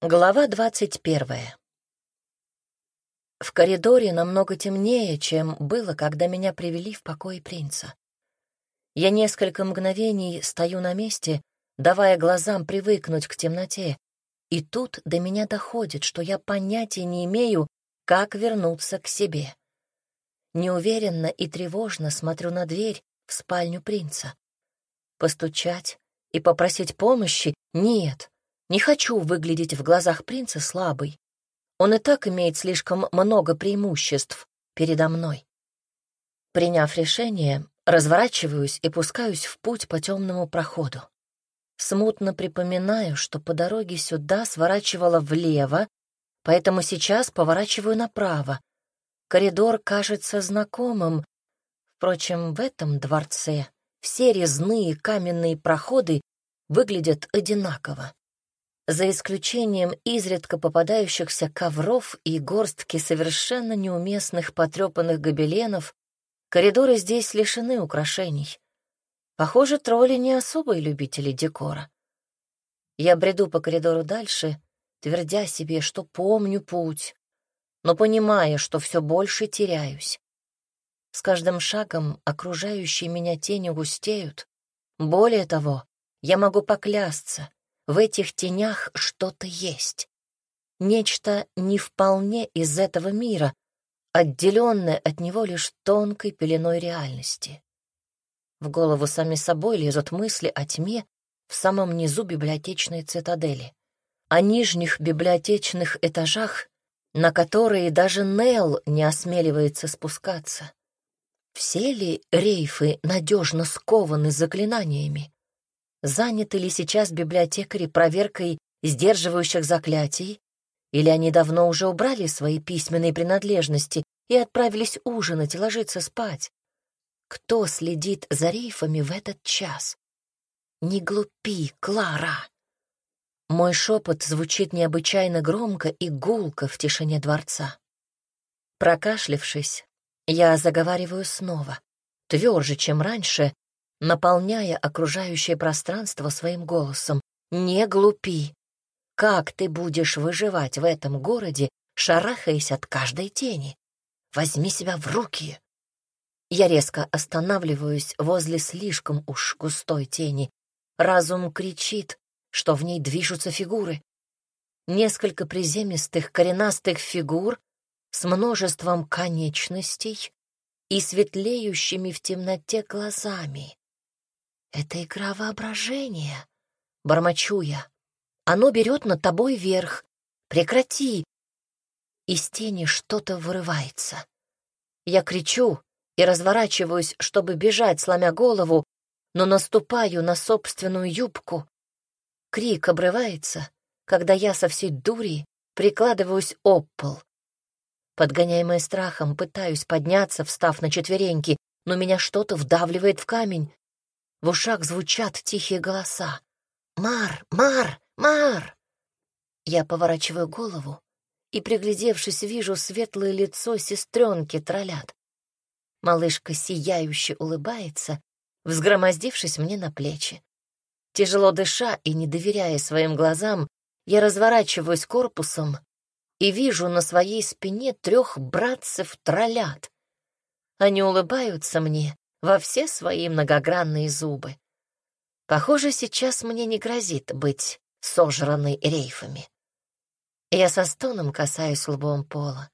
Глава двадцать первая. В коридоре намного темнее, чем было, когда меня привели в покой принца. Я несколько мгновений стою на месте, давая глазам привыкнуть к темноте, и тут до меня доходит, что я понятия не имею, как вернуться к себе. Неуверенно и тревожно смотрю на дверь в спальню принца. Постучать и попросить помощи — нет. Не хочу выглядеть в глазах принца слабой. Он и так имеет слишком много преимуществ передо мной. Приняв решение, разворачиваюсь и пускаюсь в путь по темному проходу. Смутно припоминаю, что по дороге сюда сворачивала влево, поэтому сейчас поворачиваю направо. Коридор кажется знакомым. Впрочем, в этом дворце все резные каменные проходы выглядят одинаково за исключением изредка попадающихся ковров и горстки совершенно неуместных потрепанных гобеленов, коридоры здесь лишены украшений. Похоже, тролли не особые любители декора. Я бреду по коридору дальше, твердя себе, что помню путь, но понимая, что все больше теряюсь. С каждым шагом окружающие меня тени густеют. Более того, я могу поклясться, в этих тенях что-то есть. Нечто не вполне из этого мира, отделенное от него лишь тонкой пеленой реальности. В голову сами собой лезут мысли о тьме в самом низу библиотечной цитадели, о нижних библиотечных этажах, на которые даже Нел не осмеливается спускаться. Все ли рейфы надежно скованы заклинаниями? Заняты ли сейчас библиотекари проверкой сдерживающих заклятий, или они давно уже убрали свои письменные принадлежности и отправились ужинать и ложиться спать? Кто следит за рейфами в этот час? Не глупи, Клара! Мой шепот звучит необычайно громко и гулко в тишине дворца. Прокашлившись, я заговариваю снова, тверже, чем раньше, наполняя окружающее пространство своим голосом. «Не глупи! Как ты будешь выживать в этом городе, шарахаясь от каждой тени? Возьми себя в руки!» Я резко останавливаюсь возле слишком уж густой тени. Разум кричит, что в ней движутся фигуры. Несколько приземистых коренастых фигур с множеством конечностей и светлеющими в темноте глазами. Это игра воображения, бормочу я. Оно берет над тобой верх. Прекрати. Из тени что-то вырывается. Я кричу и разворачиваюсь, чтобы бежать, сломя голову, но наступаю на собственную юбку. Крик обрывается, когда я со всей дури прикладываюсь об пол. Подгоняемая страхом, пытаюсь подняться, встав на четвереньки, но меня что-то вдавливает в камень. В ушах звучат тихие голоса. «Мар! Мар! Мар!» Я поворачиваю голову и, приглядевшись, вижу светлое лицо сестренки троллят. Малышка сияюще улыбается, взгромоздившись мне на плечи. Тяжело дыша и не доверяя своим глазам, я разворачиваюсь корпусом и вижу на своей спине трех братцев-троллят. Они улыбаются мне, во все свои многогранные зубы. Похоже, сейчас мне не грозит быть сожранной рейфами. Я со стоном касаюсь лбом пола.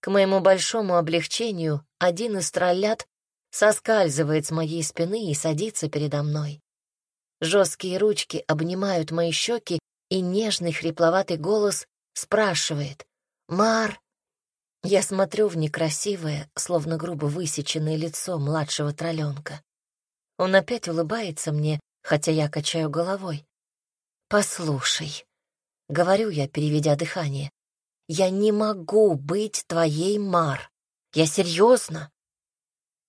К моему большому облегчению один из троллят соскальзывает с моей спины и садится передо мной. Жесткие ручки обнимают мои щеки, и нежный хрипловатый голос спрашивает «Мар, я смотрю в некрасивое, словно грубо высеченное лицо младшего тролленка. Он опять улыбается мне, хотя я качаю головой. «Послушай», — говорю я, переведя дыхание, — «я не могу быть твоей Мар. Я серьезно».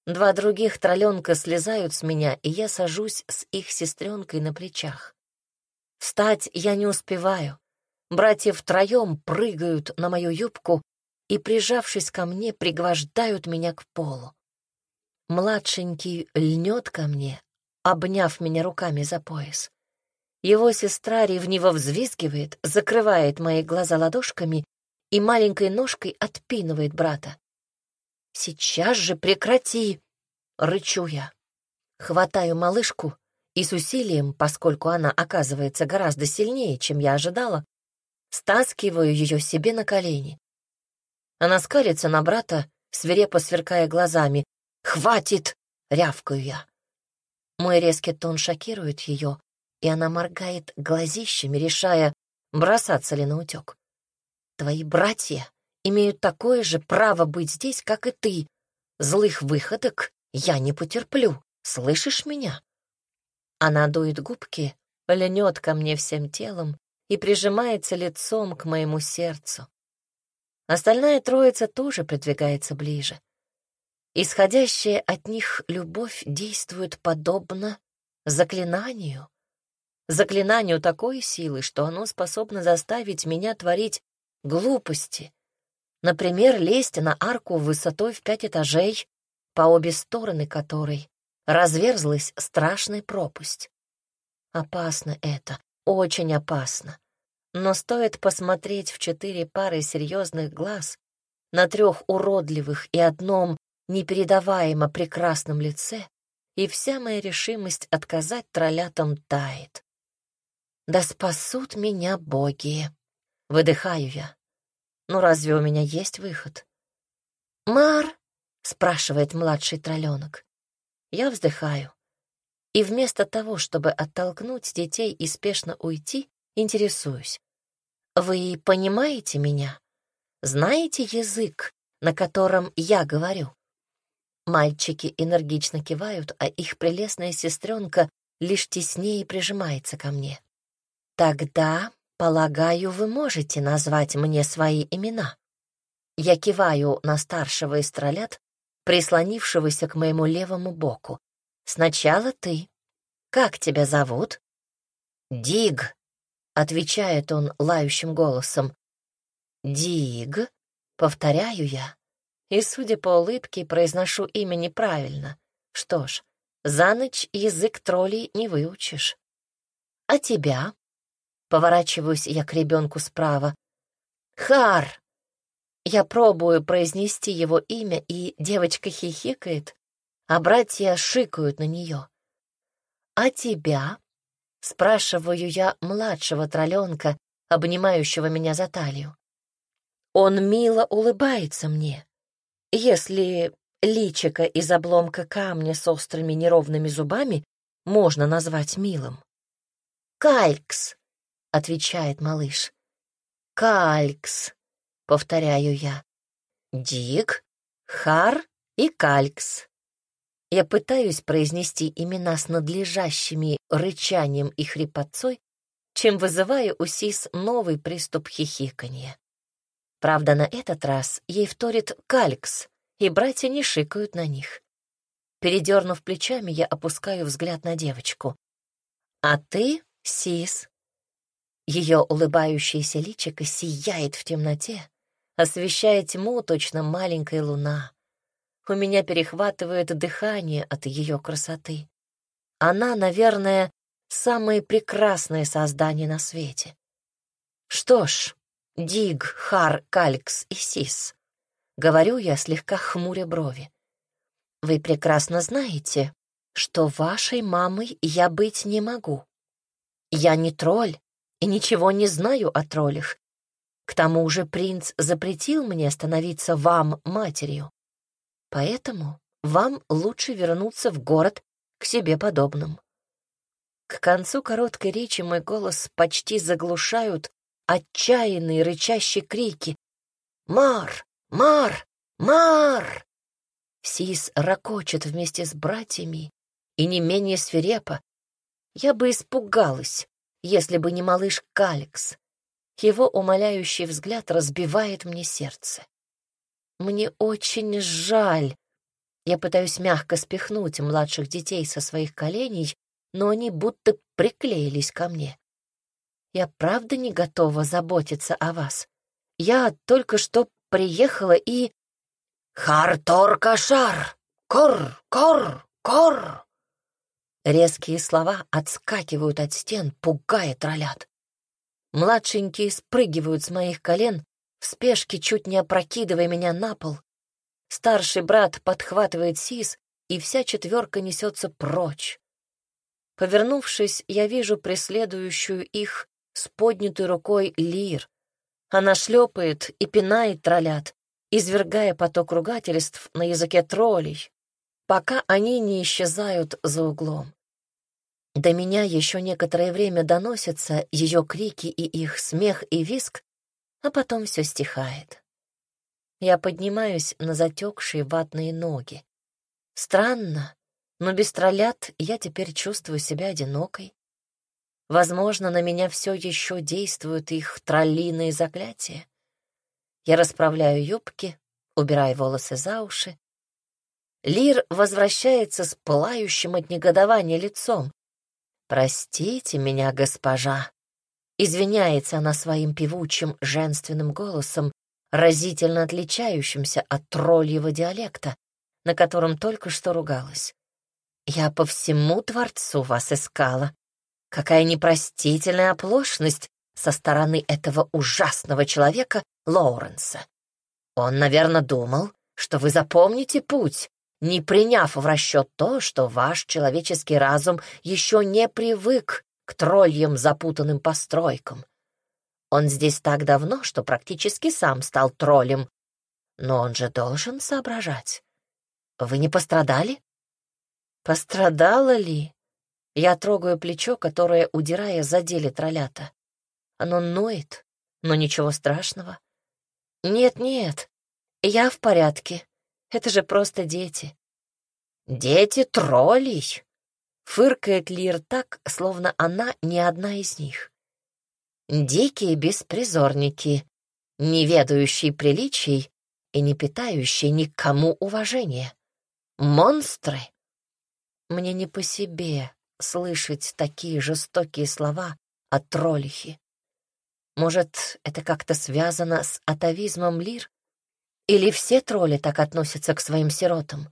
Два других тролленка слезают с меня, и я сажусь с их сестренкой на плечах. Встать я не успеваю. Братья втроем прыгают на мою юбку и, прижавшись ко мне, пригвождают меня к полу. Младшенький льнет ко мне, обняв меня руками за пояс. Его сестра ревниво взвизгивает, закрывает мои глаза ладошками и маленькой ножкой отпинывает брата. «Сейчас же прекрати!» — рычу я. Хватаю малышку и с усилием, поскольку она оказывается гораздо сильнее, чем я ожидала, стаскиваю ее себе на колени. Она скалится на брата, свирепо сверкая глазами. «Хватит!» — рявкаю я. Мой резкий тон шокирует ее, и она моргает глазищами, решая, бросаться ли на утек. Твои братья имеют такое же право быть здесь, как и ты. Злых выходок я не потерплю. Слышишь меня? Она дует губки, льнет ко мне всем телом и прижимается лицом к моему сердцу. Остальная троица тоже придвигается ближе. Исходящая от них любовь действует подобно заклинанию. Заклинанию такой силы, что оно способно заставить меня творить глупости. Например, лезть на арку высотой в пять этажей, по обе стороны которой разверзлась страшная пропасть. Опасно это, очень опасно. Но стоит посмотреть в четыре пары серьезных глаз на трех уродливых и одном непередаваемо прекрасном лице, и вся моя решимость отказать троллятам тает. Да спасут меня боги. Выдыхаю я. Ну разве у меня есть выход? «Мар?» — спрашивает младший тролленок. Я вздыхаю. И вместо того, чтобы оттолкнуть детей и спешно уйти, интересуюсь. Вы понимаете меня? Знаете язык, на котором я говорю? Мальчики энергично кивают, а их прелестная сестренка лишь теснее прижимается ко мне. Тогда, полагаю, вы можете назвать мне свои имена. Я киваю на старшего из троллят, прислонившегося к моему левому боку. Сначала ты. Как тебя зовут? Диг, отвечает он лающим голосом. Диг, повторяю я. И, судя по улыбке, произношу имя неправильно. Что ж, за ночь язык троллей не выучишь. А тебя? Поворачиваюсь я к ребенку справа. Хар! Я пробую произнести его имя, и девочка хихикает, а братья шикают на нее. «А тебя?» — спрашиваю я младшего тролленка, обнимающего меня за талию. Он мило улыбается мне. Если личика из обломка камня с острыми неровными зубами можно назвать милым. «Калькс», отвечает малыш. Калькс, повторяю я. Дик, Хар и Калькс. Я пытаюсь произнести имена с надлежащими рычанием и хрипотцой, чем вызываю у Сис новый приступ хихиканья. Правда, на этот раз ей вторит Калькс, и братья не шикают на них. Передернув плечами, я опускаю взгляд на девочку. «А ты, Сис, ее улыбающееся личико сияет в темноте, освещая тьму точно маленькая луна. У меня перехватывает дыхание от ее красоты. Она, наверное, самое прекрасное создание на свете. Что ж, Диг, Хар, Калькс и Сис, говорю я, слегка хмуря брови. Вы прекрасно знаете, что вашей мамой я быть не могу. Я не тролль, и ничего не знаю о троллях. К тому же принц запретил мне становиться вам матерью. Поэтому вам лучше вернуться в город к себе подобным. К концу короткой речи мой голос почти заглушают отчаянные рычащие крики. «Мар! Мар! Мар!» Сис ракочет вместе с братьями и не менее свирепо. Я бы испугалась, если бы не малыш Каликс. Его умоляющий взгляд разбивает мне сердце. Мне очень жаль. Я пытаюсь мягко спихнуть младших детей со своих коленей, но они будто приклеились ко мне. Я правда не готова заботиться о вас. Я только что приехала и... «Хартор-кашар! Кор! Кор! Кор!» Резкие слова отскакивают от стен, пугая троллят. Младшенькие спрыгивают с моих колен, в спешке чуть не опрокидывая меня на пол. Старший брат подхватывает сис, и вся четверка несется прочь. Повернувшись, я вижу преследующую их с поднятой рукой Лир. Она шлепает и пинает троллят, извергая поток ругательств на языке троллей, пока они не исчезают за углом. До меня еще некоторое время доносятся ее крики и их смех и виск, а потом все стихает. Я поднимаюсь на затекшие ватные ноги. Странно, но без троллят я теперь чувствую себя одинокой. Возможно, на меня все еще действуют их троллиные заклятия. Я расправляю юбки, убираю волосы за уши. Лир возвращается с пылающим от негодования лицом. «Простите меня, госпожа!» Извиняется она своим певучим женственным голосом, разительно отличающимся от тролльего диалекта, на котором только что ругалась. «Я по всему Творцу вас искала. Какая непростительная оплошность со стороны этого ужасного человека Лоуренса. Он, наверное, думал, что вы запомните путь, не приняв в расчет то, что ваш человеческий разум еще не привык к тролльям запутанным постройкам. Он здесь так давно, что практически сам стал троллем. Но он же должен соображать. Вы не пострадали? Пострадала ли? Я трогаю плечо, которое, удирая, задели троллята. Оно ноет, но ничего страшного. Нет-нет, я в порядке. Это же просто дети. Дети троллей? Фыркает Лир так, словно она не одна из них. Дикие беспризорники, не ведающие приличий и не питающие никому уважения. Монстры. Мне не по себе слышать такие жестокие слова от троллихи. Может, это как-то связано с атовизмом Лир? Или все тролли так относятся к своим сиротам?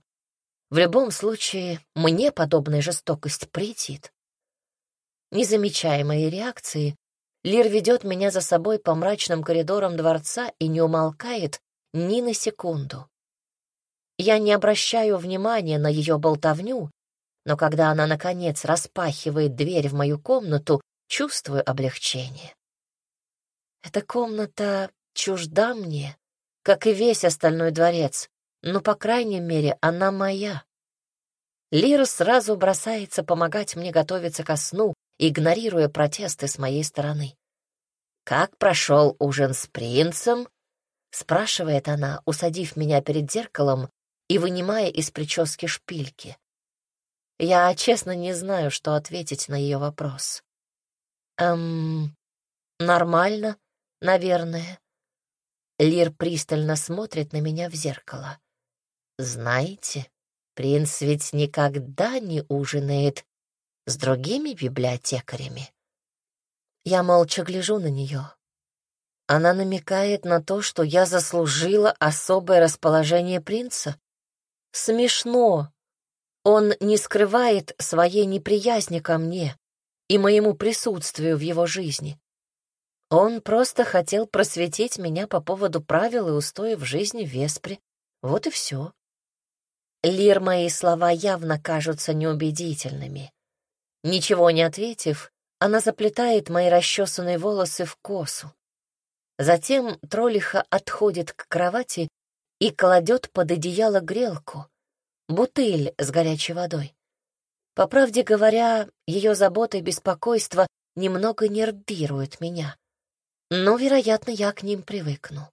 В любом случае, мне подобная жестокость претит. Не замечая моей реакции, Лир ведет меня за собой по мрачным коридорам дворца и не умолкает ни на секунду. Я не обращаю внимания на ее болтовню, но когда она, наконец, распахивает дверь в мою комнату, чувствую облегчение. Эта комната чужда мне, как и весь остальной дворец, но, по крайней мере, она моя. Лира сразу бросается помогать мне готовиться ко сну, игнорируя протесты с моей стороны. «Как прошел ужин с принцем?» — спрашивает она, усадив меня перед зеркалом и вынимая из прически шпильки. Я, честно, не знаю, что ответить на ее вопрос. «Эм, нормально», наверное. Лир пристально смотрит на меня в зеркало. Знаете, принц ведь никогда не ужинает с другими библиотекарями. Я молча гляжу на нее. Она намекает на то, что я заслужила особое расположение принца. Смешно. Он не скрывает своей неприязни ко мне и моему присутствию в его жизни. Он просто хотел просветить меня по поводу правил и устоев жизни в Веспре. Вот и все. Лир мои слова явно кажутся неубедительными. Ничего не ответив, она заплетает мои расчесанные волосы в косу. Затем троллиха отходит к кровати и кладет под одеяло грелку, бутыль с горячей водой. По правде говоря, ее забота и беспокойство немного нервируют меня но, вероятно, я к ним привыкну.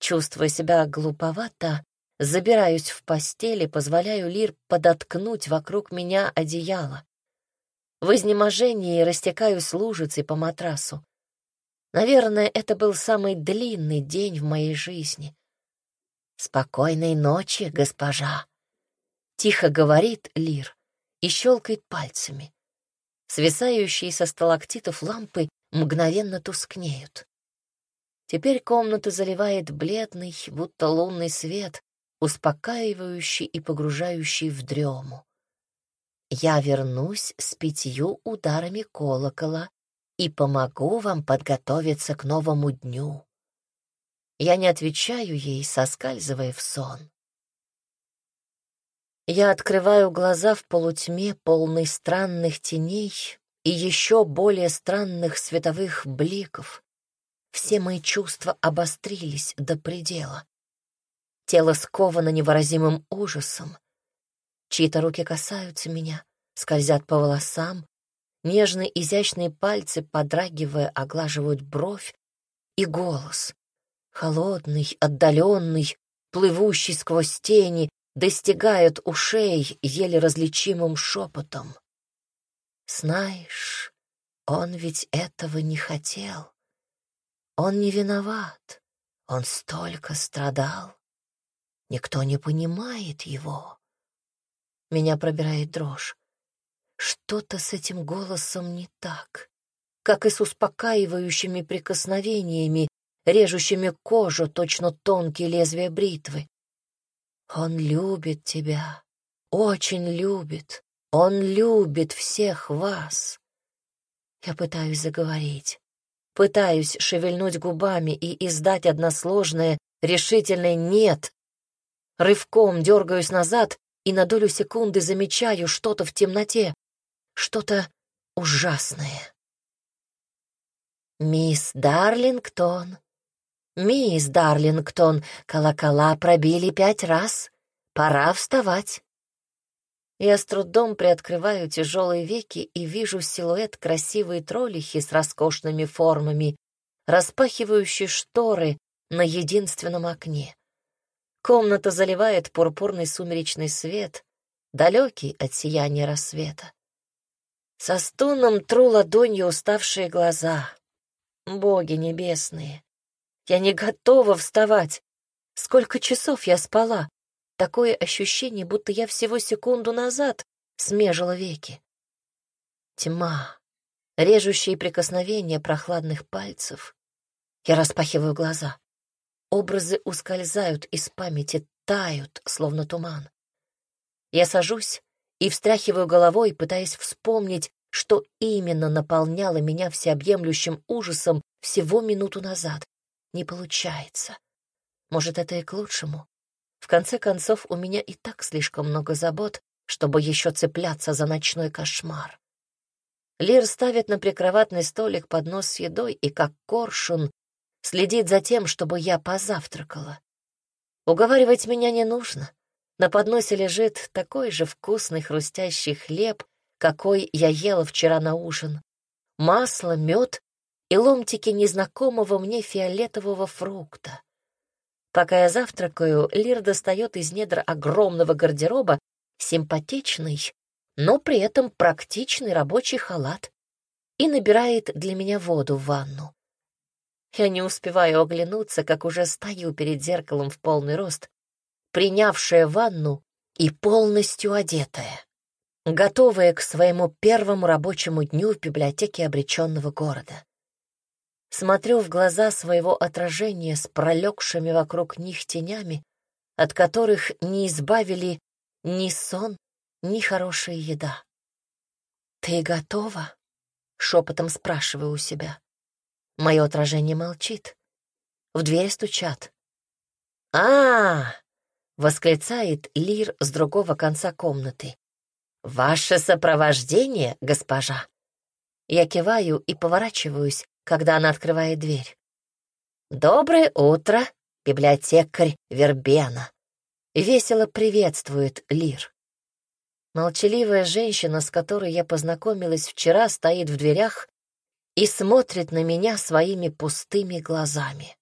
Чувствуя себя глуповато, забираюсь в постель и позволяю Лир подоткнуть вокруг меня одеяло. В изнеможении растекаюсь лужицей по матрасу. Наверное, это был самый длинный день в моей жизни. «Спокойной ночи, госпожа!» Тихо говорит Лир и щелкает пальцами. Свисающие со сталактитов лампы мгновенно тускнеют. Теперь комнату заливает бледный, будто лунный свет, успокаивающий и погружающий в дрему. я вернусь с пятью ударами колокола и помогу вам подготовиться к новому дню. Я не отвечаю ей, соскальзывая в сон. Я открываю глаза в полутьме, полной странных теней и еще более странных световых бликов. Все мои чувства обострились до предела. Тело сковано невыразимым ужасом. Чьи-то руки касаются меня, скользят по волосам, нежные изящные пальцы, подрагивая, оглаживают бровь и голос. Холодный, отдаленный, плывущий сквозь тени, достигает ушей еле различимым шепотом. Знаешь, он ведь этого не хотел. Он не виноват. Он столько страдал. Никто не понимает его. Меня пробирает дрожь. Что-то с этим голосом не так, как и с успокаивающими прикосновениями, режущими кожу, точно тонкие лезвия бритвы. Он любит тебя, очень любит. Он любит всех вас. Я пытаюсь заговорить, пытаюсь шевельнуть губами и издать односложное, решительное «нет». Рывком дергаюсь назад и на долю секунды замечаю что-то в темноте, что-то ужасное. «Мисс Дарлингтон, мисс Дарлингтон, колокола пробили пять раз. Пора вставать». Я с трудом приоткрываю тяжелые веки и вижу силуэт красивой троллихи с роскошными формами, распахивающей шторы на единственном окне. Комната заливает пурпурный сумеречный свет, далекий от сияния рассвета. Со стоном тру ладонью уставшие глаза. Боги небесные, я не готова вставать. Сколько часов я спала? Такое ощущение, будто я всего секунду назад смежила веки. Тьма, режущие прикосновения прохладных пальцев. Я распахиваю глаза. Образы ускользают из памяти, тают, словно туман. Я сажусь и встряхиваю головой, пытаясь вспомнить, что именно наполняло меня всеобъемлющим ужасом всего минуту назад. Не получается. Может, это и к лучшему. В конце концов, у меня и так слишком много забот, чтобы еще цепляться за ночной кошмар. Лир ставит на прикроватный столик поднос с едой и, как коршун, следит за тем, чтобы я позавтракала. Уговаривать меня не нужно. На подносе лежит такой же вкусный хрустящий хлеб, какой я ела вчера на ужин. Масло, мед и ломтики незнакомого мне фиолетового фрукта. Пока я завтракаю, Лир достает из недр огромного гардероба симпатичный, но при этом практичный рабочий халат и набирает для меня воду в ванну. Я не успеваю оглянуться, как уже стою перед зеркалом в полный рост, принявшая ванну и полностью одетая, готовая к своему первому рабочему дню в библиотеке обреченного города. Смотрю в глаза своего отражения с пролегшими вокруг них тенями, от которых не избавили ни сон, ни хорошая еда. «Ты готова?» — шепотом спрашиваю у себя. Мое отражение молчит. В дверь стучат. а, -а, -а восклицает Лир с другого конца комнаты. «Ваше сопровождение, госпожа!» Я киваю и поворачиваюсь, когда она открывает дверь. «Доброе утро, библиотекарь Вербена!» Весело приветствует Лир. Молчаливая женщина, с которой я познакомилась вчера, стоит в дверях и смотрит на меня своими пустыми глазами.